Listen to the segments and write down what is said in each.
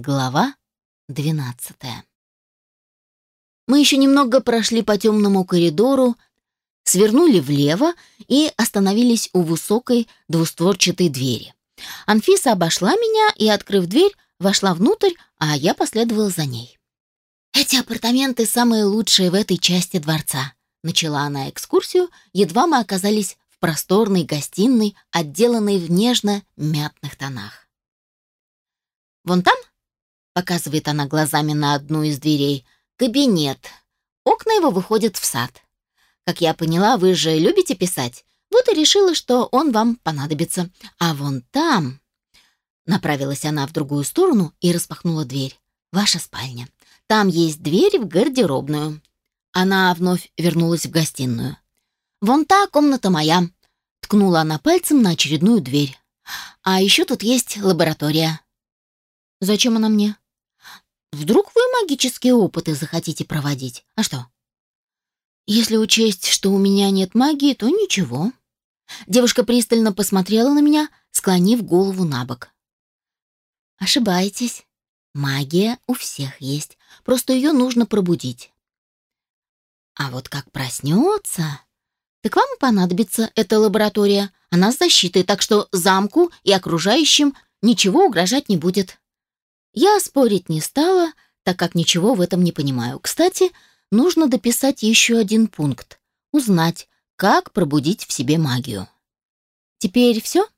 Глава двенадцатая. Мы еще немного прошли по темному коридору, свернули влево и остановились у высокой двустворчатой двери. Анфиса обошла меня и, открыв дверь, вошла внутрь, а я последовала за ней. «Эти апартаменты самые лучшие в этой части дворца», — начала она экскурсию, едва мы оказались в просторной гостиной, отделанной в нежно-мятных тонах. «Вон там», — показывает она глазами на одну из дверей, — «кабинет. Окна его выходят в сад. Как я поняла, вы же любите писать, вот и решила, что он вам понадобится. А вон там...» Направилась она в другую сторону и распахнула дверь. «Ваша спальня. Там есть дверь в гардеробную». Она вновь вернулась в гостиную. «Вон та комната моя», — ткнула она пальцем на очередную дверь. «А еще тут есть лаборатория». «Зачем она мне?» «Вдруг вы магические опыты захотите проводить? А что?» «Если учесть, что у меня нет магии, то ничего». Девушка пристально посмотрела на меня, склонив голову на бок. «Ошибаетесь. Магия у всех есть, просто ее нужно пробудить. А вот как проснется, так вам понадобится эта лаборатория. Она с защитой, так что замку и окружающим ничего угрожать не будет. Я спорить не стала, так как ничего в этом не понимаю. Кстати, нужно дописать еще один пункт. Узнать, как пробудить в себе магию. Теперь все?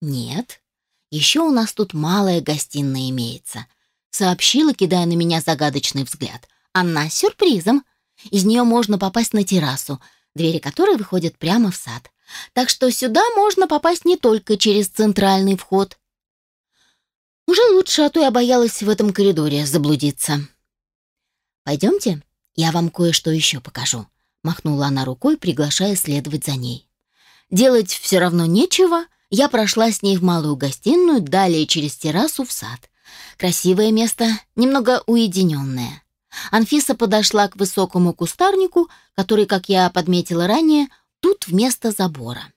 Нет. Еще у нас тут малая гостиная имеется. Сообщила, кидая на меня загадочный взгляд. Она с сюрпризом. Из нее можно попасть на террасу, двери которой выходят прямо в сад. Так что сюда можно попасть не только через центральный вход. Уже лучше, а то я боялась в этом коридоре заблудиться. «Пойдемте, я вам кое-что еще покажу», — махнула она рукой, приглашая следовать за ней. Делать все равно нечего, я прошла с ней в малую гостиную, далее через террасу в сад. Красивое место, немного уединенное. Анфиса подошла к высокому кустарнику, который, как я подметила ранее, тут вместо забора.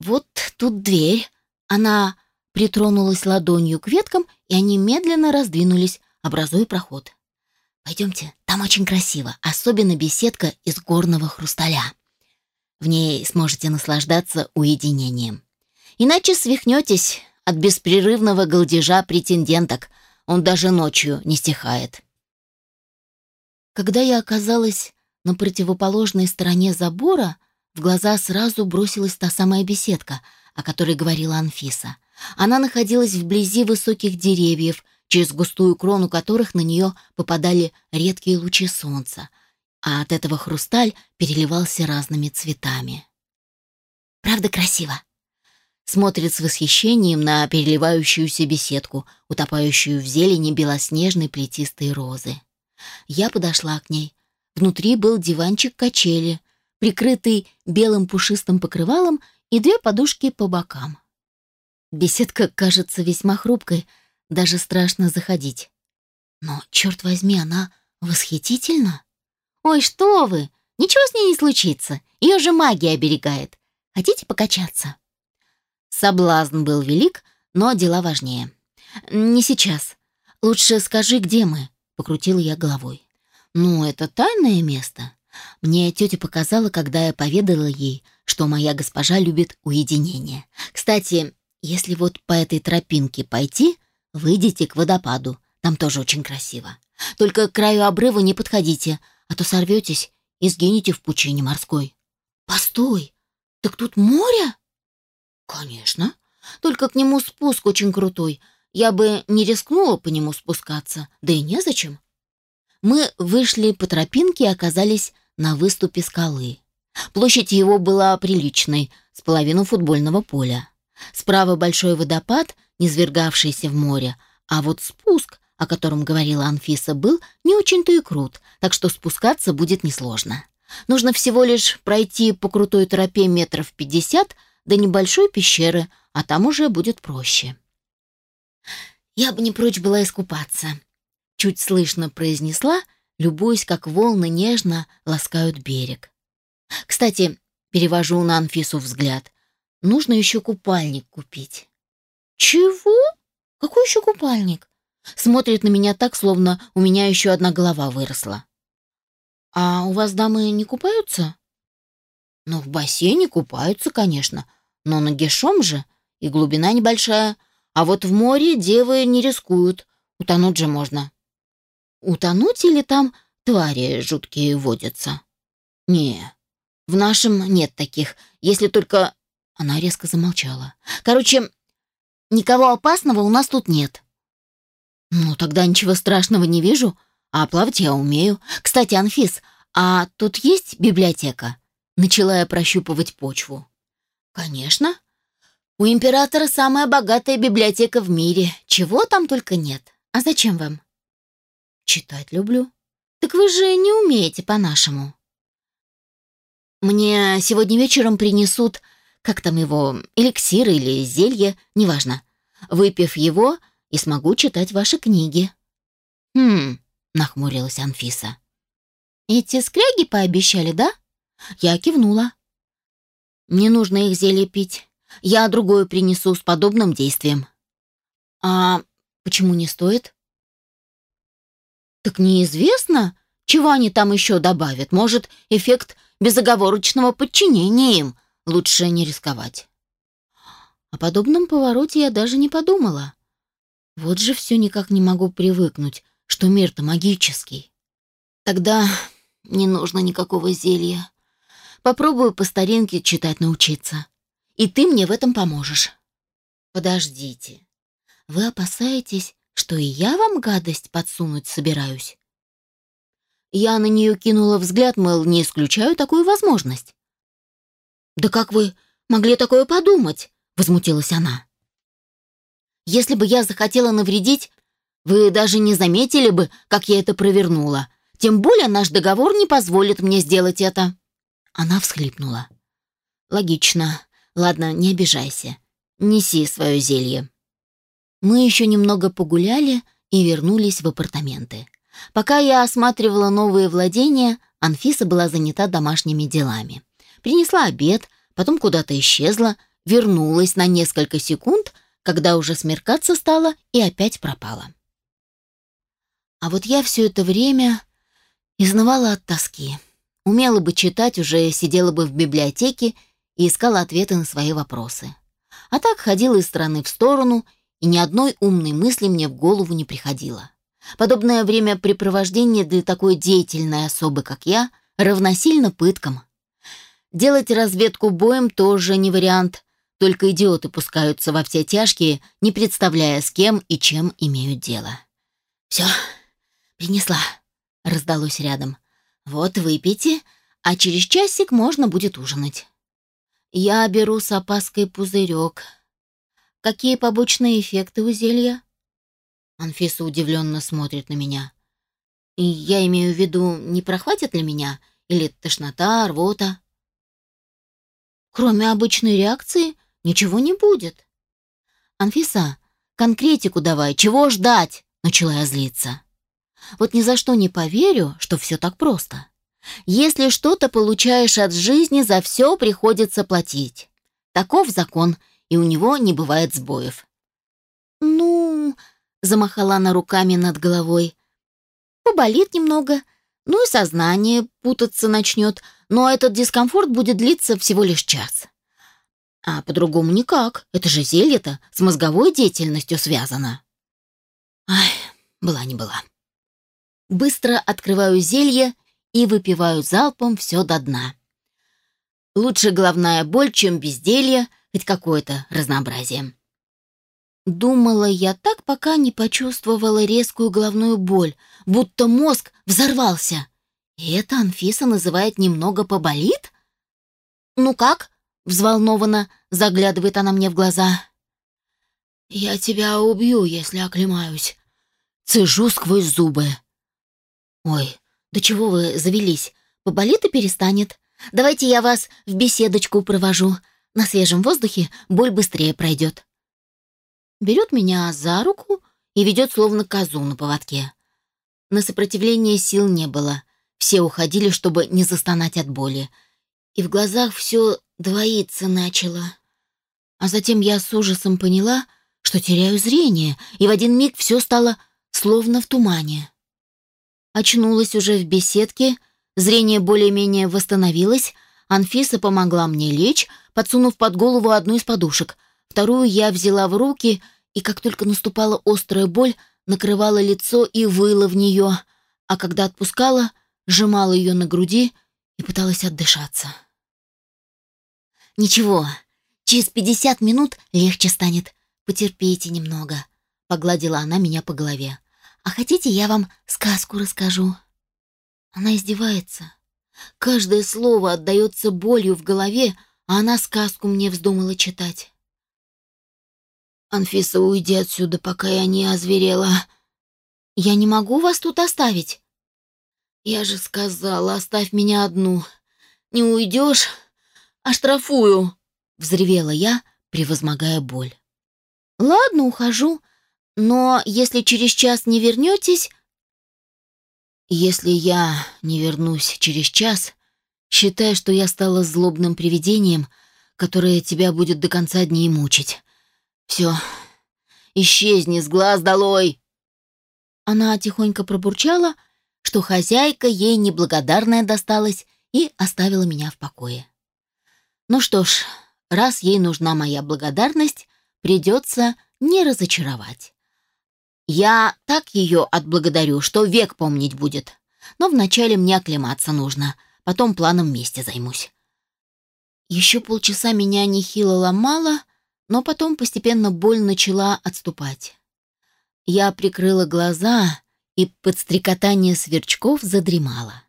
Вот тут дверь. Она притронулась ладонью к веткам, и они медленно раздвинулись, образуя проход. «Пойдемте, там очень красиво, особенно беседка из горного хрусталя. В ней сможете наслаждаться уединением. Иначе свихнетесь от беспрерывного голдежа претенденток, он даже ночью не стихает». Когда я оказалась на противоположной стороне забора, в глаза сразу бросилась та самая беседка, о которой говорила Анфиса. Она находилась вблизи высоких деревьев, через густую крону которых на нее попадали редкие лучи солнца, а от этого хрусталь переливался разными цветами. «Правда красиво?» Смотрит с восхищением на переливающуюся беседку, утопающую в зелени белоснежной плетистой розы. Я подошла к ней. Внутри был диванчик-качели, прикрытый белым пушистым покрывалом и две подушки по бокам. Беседка кажется весьма хрупкой, даже страшно заходить. Но, черт возьми, она восхитительна. Ой, что вы! Ничего с ней не случится. Ее же магия оберегает. Хотите покачаться? Соблазн был велик, но дела важнее. Не сейчас. Лучше скажи, где мы. Покрутила я головой. «Ну, это тайное место. Мне тетя показала, когда я поведала ей, что моя госпожа любит уединение. Кстати, если вот по этой тропинке пойти, выйдите к водопаду. Там тоже очень красиво. Только к краю обрыва не подходите, а то сорветесь и сгинете в пучине морской». «Постой! Так тут море?» «Конечно. Только к нему спуск очень крутой. Я бы не рискнула по нему спускаться, да и незачем. Мы вышли по тропинке и оказались на выступе скалы. Площадь его была приличной, с половину футбольного поля. Справа большой водопад, низвергавшийся в море, а вот спуск, о котором говорила Анфиса, был не очень-то и крут, так что спускаться будет несложно. Нужно всего лишь пройти по крутой тропе метров пятьдесят до небольшой пещеры, а там уже будет проще. «Я бы не прочь была искупаться», — чуть слышно произнесла, любуясь, как волны нежно ласкают берег. «Кстати, перевожу на Анфису взгляд, нужно еще купальник купить». «Чего? Какой еще купальник?» Смотрит на меня так, словно у меня еще одна голова выросла. «А у вас дамы не купаются?» «Ну, в бассейне купаются, конечно, но нагишом же, и глубина небольшая. А вот в море девы не рискуют, утонуть же можно». «Утонуть или там твари жуткие водятся?» «Не, в нашем нет таких, если только...» Она резко замолчала. «Короче, никого опасного у нас тут нет». «Ну, тогда ничего страшного не вижу, а плавать я умею. Кстати, Анфис, а тут есть библиотека?» Начала я прощупывать почву. «Конечно. У императора самая богатая библиотека в мире. Чего там только нет. А зачем вам?» «Читать люблю». «Так вы же не умеете по-нашему». Мне сегодня вечером принесут, как там его, эликсир или зелье, неважно. Выпив его, и смогу читать ваши книги». «Хм», — нахмурилась Анфиса. «Эти скряги пообещали, да?» Я кивнула. «Не нужно их зелье пить. Я другое принесу с подобным действием». «А почему не стоит?» «Так неизвестно, чего они там еще добавят. Может, эффект безоговорочного подчинения им. Лучше не рисковать. О подобном повороте я даже не подумала. Вот же все никак не могу привыкнуть, что мир-то магический. Тогда не нужно никакого зелья. Попробую по старинке читать научиться. И ты мне в этом поможешь. Подождите. Вы опасаетесь, что и я вам гадость подсунуть собираюсь? Я на нее кинула взгляд, мол, не исключаю такую возможность. «Да как вы могли такое подумать?» — возмутилась она. «Если бы я захотела навредить, вы даже не заметили бы, как я это провернула. Тем более наш договор не позволит мне сделать это». Она всхлипнула. «Логично. Ладно, не обижайся. Неси свое зелье». Мы еще немного погуляли и вернулись в апартаменты. Пока я осматривала новые владения, Анфиса была занята домашними делами. Принесла обед, потом куда-то исчезла, вернулась на несколько секунд, когда уже смеркаться стало, и опять пропала. А вот я все это время изнывала от тоски. Умела бы читать, уже сидела бы в библиотеке и искала ответы на свои вопросы. А так ходила из стороны в сторону, и ни одной умной мысли мне в голову не приходило. Подобное времяпрепровождение для такой деятельной особы, как я, равносильно пыткам. Делать разведку боем тоже не вариант, только идиоты пускаются во все тяжкие, не представляя, с кем и чем имеют дело. «Все, принесла», — раздалось рядом. «Вот выпейте, а через часик можно будет ужинать». Я беру с опаской пузырек. Какие побочные эффекты у зелья? Анфиса удивленно смотрит на меня. Я имею в виду, не прохватит ли меня? Или тошнота, рвота? Кроме обычной реакции ничего не будет. Анфиса, конкретику давай, чего ждать? Начала я злиться. Вот ни за что не поверю, что все так просто. Если что-то получаешь от жизни, за все приходится платить. Таков закон, и у него не бывает сбоев. Ну, Замахала она руками над головой. Поболит немного, ну и сознание путаться начнет, но этот дискомфорт будет длиться всего лишь час. А по-другому никак, это же зелье-то с мозговой деятельностью связано. Ай, была не была. Быстро открываю зелье и выпиваю залпом все до дна. Лучше головная боль, чем безделье, хоть какое-то разнообразие. Думала я так, пока не почувствовала резкую головную боль, будто мозг взорвался. И это Анфиса называет немного поболит? «Ну как?» — взволнованно заглядывает она мне в глаза. «Я тебя убью, если оклемаюсь». Цежу сквозь зубы. «Ой, да чего вы завелись? Поболит и перестанет. Давайте я вас в беседочку провожу. На свежем воздухе боль быстрее пройдет» берет меня за руку и ведет словно козу на поводке. На сопротивление сил не было. Все уходили, чтобы не застонать от боли. И в глазах все двоиться начало. А затем я с ужасом поняла, что теряю зрение, и в один миг все стало словно в тумане. Очнулась уже в беседке, зрение более-менее восстановилось, Анфиса помогла мне лечь, подсунув под голову одну из подушек. Вторую я взяла в руки, и как только наступала острая боль, накрывала лицо и выла в нее, а когда отпускала, сжимала ее на груди и пыталась отдышаться. «Ничего, через пятьдесят минут легче станет. Потерпите немного», — погладила она меня по голове. «А хотите, я вам сказку расскажу?» Она издевается. Каждое слово отдается болью в голове, а она сказку мне вздумала читать. «Анфиса, уйди отсюда, пока я не озверела». «Я не могу вас тут оставить». «Я же сказала, оставь меня одну. Не уйдешь, оштрафую», — взревела я, превозмогая боль. «Ладно, ухожу, но если через час не вернетесь...» «Если я не вернусь через час, считай, что я стала злобным привидением, которое тебя будет до конца дней мучить. Все, исчезни с глаз долой!» Она тихонько пробурчала, что хозяйка ей неблагодарная досталась и оставила меня в покое. Ну что ж, раз ей нужна моя благодарность, придется не разочаровать. Я так ее отблагодарю, что век помнить будет. Но вначале мне оклематься нужно, потом планом мести займусь. Еще полчаса меня нехило ломало, но потом постепенно боль начала отступать. Я прикрыла глаза и под стрекотание сверчков задремала.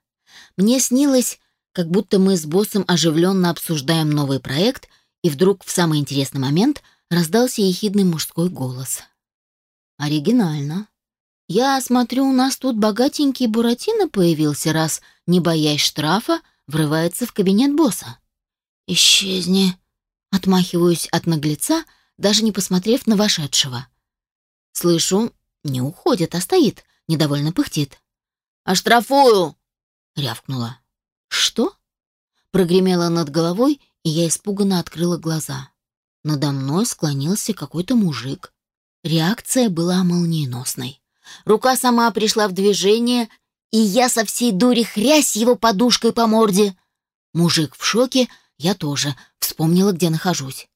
Мне снилось, как будто мы с боссом оживленно обсуждаем новый проект, и вдруг в самый интересный момент раздался ехидный мужской голос. «Оригинально. Я смотрю, у нас тут богатенький Буратино появился, раз, не боясь штрафа, врывается в кабинет босса. Исчезни!» Отмахиваюсь от наглеца, даже не посмотрев на вошедшего. Слышу, не уходит, а стоит, недовольно пыхтит. «Оштрафую!» — рявкнула. «Что?» — прогремело над головой, и я испуганно открыла глаза. Надо мной склонился какой-то мужик. Реакция была молниеносной. Рука сама пришла в движение, и я со всей дури хрясь его подушкой по морде. Мужик в шоке, я тоже, вспомнила, где нахожусь.